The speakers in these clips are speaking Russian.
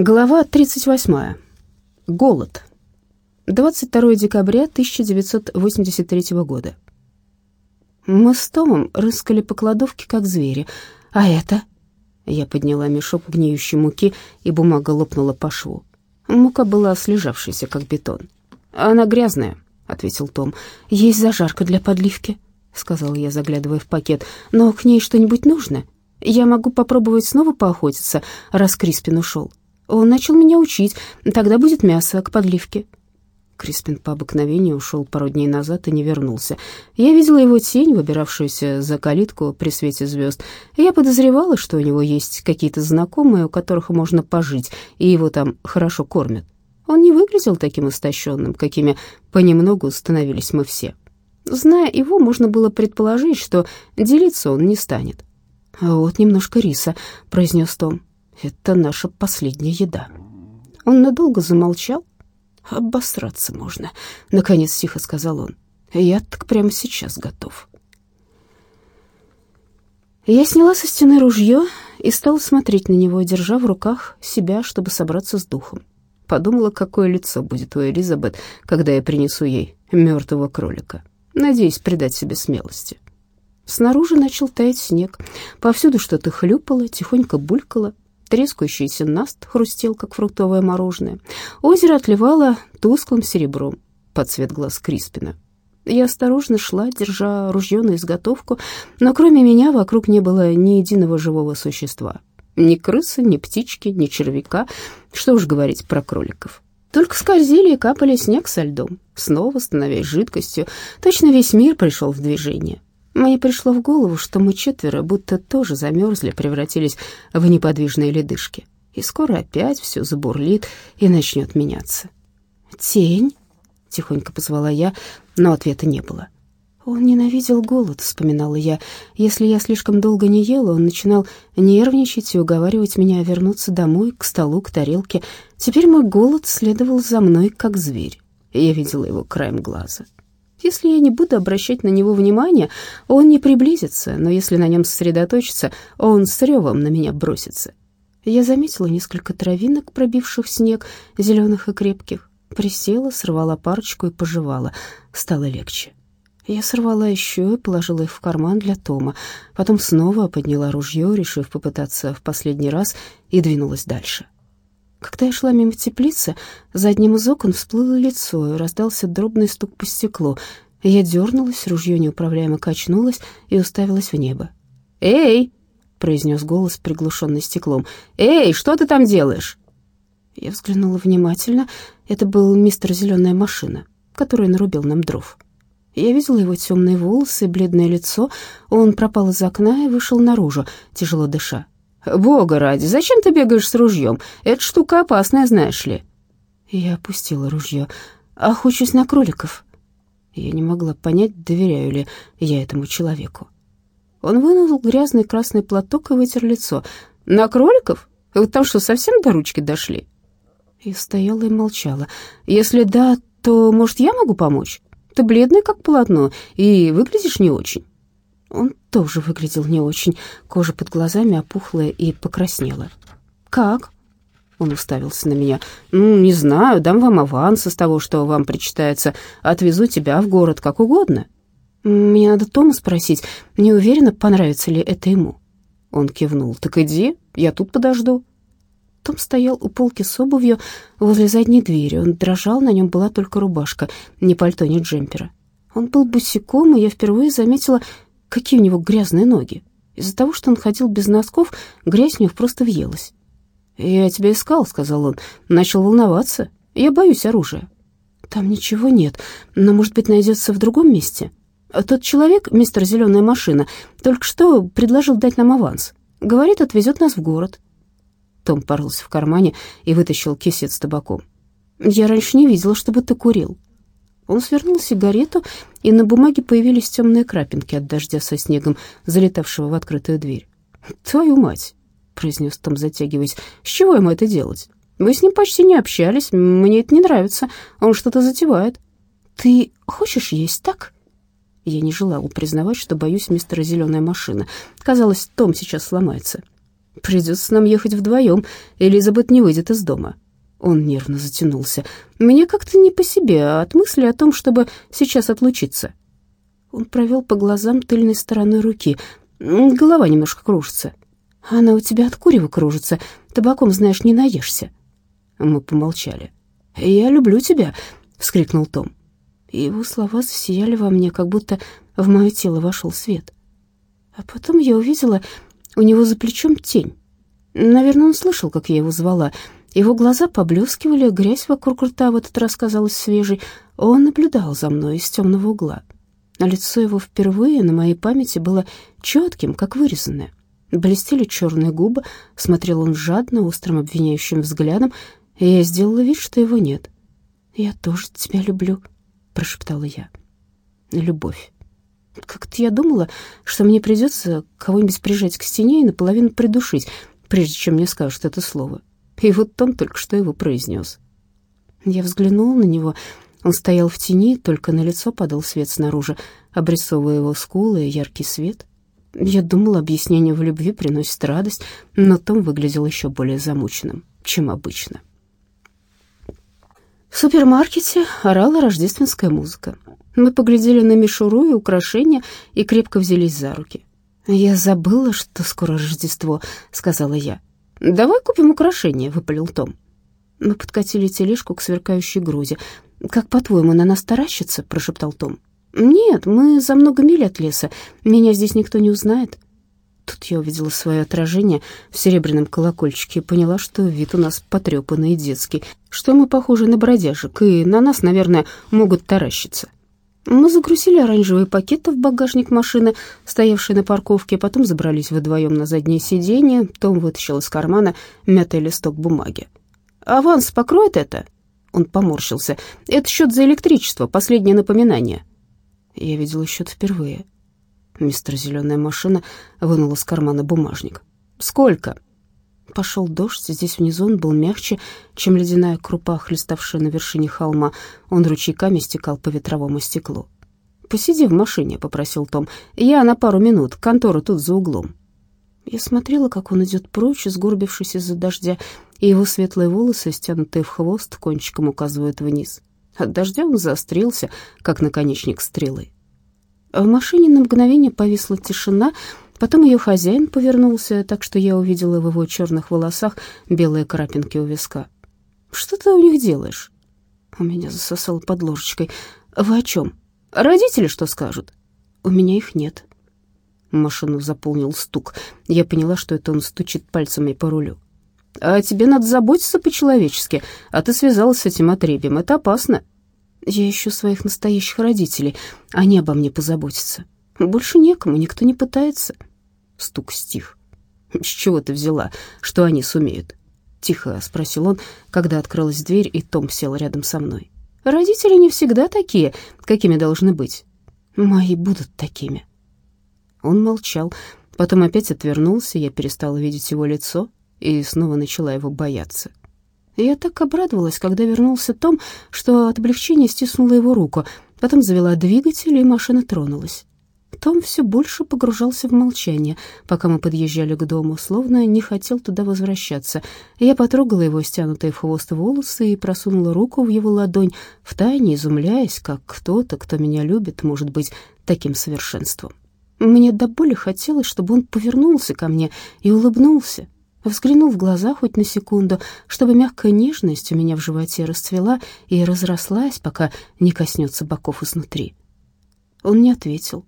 Глава 38. Голод. 22 декабря 1983 года. Мы с Томом рыскали по кладовке, как звери. А это? Я подняла мешок гниющей муки, и бумага лопнула по шву. Мука была слежавшейся, как бетон. «Она грязная», — ответил Том. «Есть зажарка для подливки», — сказала я, заглядывая в пакет. «Но к ней что-нибудь нужно? Я могу попробовать снова поохотиться, раз Криспин ушел». Он начал меня учить. Тогда будет мясо к подливке». Криспин по обыкновению ушел пару дней назад и не вернулся. Я видела его тень, выбиравшуюся за калитку при свете звезд. Я подозревала, что у него есть какие-то знакомые, у которых можно пожить, и его там хорошо кормят. Он не выглядел таким истощенным, какими понемногу становились мы все. Зная его, можно было предположить, что делиться он не станет. «Вот немножко риса», — произнес Том. Это наша последняя еда. Он надолго замолчал. Обосраться можно, наконец тихо сказал он. Я так прямо сейчас готов. Я сняла со стены ружье и стала смотреть на него, держа в руках себя, чтобы собраться с духом. Подумала, какое лицо будет у Элизабет, когда я принесу ей мертвого кролика. Надеюсь придать себе смелости. Снаружи начал таять снег. Повсюду что-то хлюпало, тихонько булькало. Трескающийся наст хрустел, как фруктовое мороженое. Озеро отливало тусклым серебром под цвет глаз Криспина. Я осторожно шла, держа ружье на изготовку, но кроме меня вокруг не было ни единого живого существа. Ни крысы, ни птички, ни червяка, что уж говорить про кроликов. Только скользили и капали снег со льдом, снова становясь жидкостью. Точно весь мир пришел в движение. Мне пришло в голову, что мы четверо будто тоже замерзли, превратились в неподвижные ледышки. И скоро опять все забурлит и начнет меняться. «Тень?» — тихонько позвала я, но ответа не было. «Он ненавидел голод», — вспоминала я. «Если я слишком долго не ела, он начинал нервничать и уговаривать меня вернуться домой, к столу, к тарелке. Теперь мой голод следовал за мной, как зверь. Я видела его краем глаза». Если я не буду обращать на него внимания, он не приблизится, но если на нем сосредоточиться, он с ревом на меня бросится. Я заметила несколько травинок, пробивших снег, зеленых и крепких. Присела, сорвала парочку и пожевала. Стало легче. Я сорвала еще и положила их в карман для Тома. Потом снова подняла ружье, решив попытаться в последний раз, и двинулась дальше. Когда я шла мимо теплицы, за одним из окон всплыло лицо, и раздался дробный стук по стеклу. Я дернулась, ружье неуправляемо качнулось и уставилась в небо. «Эй!» — произнес голос, приглушенный стеклом. «Эй, что ты там делаешь?» Я взглянула внимательно. Это был мистер «Зеленая машина», который нарубил нам дров. Я видела его темные волосы и бледное лицо. Он пропал из окна и вышел наружу, тяжело дыша. «Бога ради, зачем ты бегаешь с ружьем? Эта штука опасная, знаешь ли». Я опустила ружье. «Охочусь на кроликов». Я не могла понять, доверяю ли я этому человеку. Он вынул грязный красный платок и вытер лицо. «На кроликов? Вы там что, совсем до ручки дошли?» Я стояла и молчала. «Если да, то, может, я могу помочь? Ты бледный, как полотно, и выглядишь не очень». Он тоже выглядел не очень. Кожа под глазами опухла и покраснела. «Как?» Он уставился на меня. «Ну, не знаю, дам вам аванс из того, что вам причитается. Отвезу тебя в город как угодно». «Мне надо Тома спросить. Не уверена, понравится ли это ему». Он кивнул. «Так иди, я тут подожду». Том стоял у полки с обувью возле задней двери. Он дрожал, на нем была только рубашка, ни пальто, ни джемпера. Он был босиком, и я впервые заметила Какие у него грязные ноги. Из-за того, что он ходил без носков, грязь в них просто въелась. «Я тебя искал», — сказал он. Начал волноваться. «Я боюсь оружия». «Там ничего нет, но, может быть, найдется в другом месте?» «Тот человек, мистер Зеленая машина, только что предложил дать нам аванс. Говорит, отвезет нас в город». Том порылся в кармане и вытащил кисет с табаком. «Я раньше не видела, чтобы ты курил». Он свернул сигарету, и на бумаге появились темные крапинки от дождя со снегом, залетавшего в открытую дверь. «Твою мать!» — произнес Том, затягиваясь. «С чего ему это делать? Мы с ним почти не общались, мне это не нравится, он что-то затевает». «Ты хочешь есть так?» Я не желала признавать, что боюсь мистера «Зеленая машина». Казалось, Том сейчас сломается. Придется нам ехать вдвоем, Элизабет не выйдет из дома». Он нервно затянулся. «Мне как-то не по себе, от мысли о том, чтобы сейчас отлучиться». Он провел по глазам тыльной стороной руки. Голова немножко кружится. «Она у тебя от курева кружится. Табаком, знаешь, не наешься». Мы помолчали. «Я люблю тебя», — вскрикнул Том. Его слова засияли во мне, как будто в мое тело вошел свет. А потом я увидела у него за плечом тень. Наверное, он слышал, как я его звала. Его глаза поблескивали, грязь вокруг рта в этот раз казалась свежей. Он наблюдал за мной из темного угла. А лицо его впервые на моей памяти было четким, как вырезанное. Блестели черные губы, смотрел он жадно, острым обвиняющим взглядом, и я сделала вид, что его нет. «Я тоже тебя люблю», — прошептала я. «Любовь». Как-то я думала, что мне придется кого-нибудь прижать к стене и наполовину придушить, прежде чем мне скажут это слово. И вот Том только что его произнес. Я взглянула на него. Он стоял в тени, только на лицо падал свет снаружи, обрисовывая его скулы и яркий свет. Я думала, объяснение в любви приносит радость, но Том выглядел еще более замученным, чем обычно. В супермаркете орала рождественская музыка. Мы поглядели на мишуру и украшения и крепко взялись за руки. «Я забыла, что скоро Рождество», — сказала я. «Давай купим украшения», — выпалил Том. Мы подкатили тележку к сверкающей груди. «Как, по-твоему, на нас таращится?» — прошептал Том. «Нет, мы за много миль от леса. Меня здесь никто не узнает». Тут я увидела свое отражение в серебряном колокольчике и поняла, что вид у нас потрепанный и детский, что мы похожи на бродяжек, и на нас, наверное, могут таращиться. Мы загрузили оранжевые пакеты в багажник машины, стоявшей на парковке, потом забрались вдвоем на заднее сиденье. Том вытащил из кармана мятый листок бумаги. «Аванс покроет это?» Он поморщился. «Это счет за электричество, последнее напоминание». Я видела счет впервые. Мистер Зеленая машина вынул из кармана бумажник. «Сколько?» Пошел дождь, здесь внизу он был мягче, чем ледяная крупа, хлеставшая на вершине холма. Он ручейками стекал по ветровому стеклу. «Посиди в машине», — попросил Том. «Я на пару минут, контора тут за углом». Я смотрела, как он идет прочь, сгорбившись из-за дождя, и его светлые волосы, стянутые в хвост, кончиком указывают вниз. От дождя он заострился, как наконечник стрелы. В машине на мгновение повисла тишина, Потом ее хозяин повернулся, так что я увидела в его черных волосах белые крапинки у виска. «Что ты у них делаешь?» У меня засосало под ложечкой. «Вы о чем? Родители что скажут?» «У меня их нет». Машину заполнил стук. Я поняла, что это он стучит пальцами по рулю. «А тебе надо заботиться по-человечески, а ты связалась с этим отребием. Это опасно». «Я ищу своих настоящих родителей. Они обо мне позаботятся. Больше некому, никто не пытается». Стук стих. «С чего ты взяла, что они сумеют?» Тихо спросил он, когда открылась дверь, и Том сел рядом со мной. «Родители не всегда такие, какими должны быть. Мои будут такими». Он молчал, потом опять отвернулся, я перестала видеть его лицо и снова начала его бояться. Я так обрадовалась, когда вернулся Том, что от облегчения стиснула его руку, потом завела двигатель, и машина тронулась. Том все больше погружался в молчание, пока мы подъезжали к дому, словно не хотел туда возвращаться. Я потрогала его стянутые в хвост волосы и просунула руку в его ладонь, втайне изумляясь, как кто-то, кто меня любит, может быть таким совершенством. Мне до боли хотелось, чтобы он повернулся ко мне и улыбнулся, взглянул в глаза хоть на секунду, чтобы мягкая нежность у меня в животе расцвела и разрослась, пока не коснется боков изнутри. Он не ответил.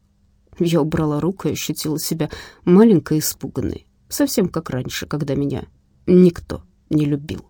Я убрала руку и ощутила себя маленькой и испуганной, совсем как раньше, когда меня никто не любил.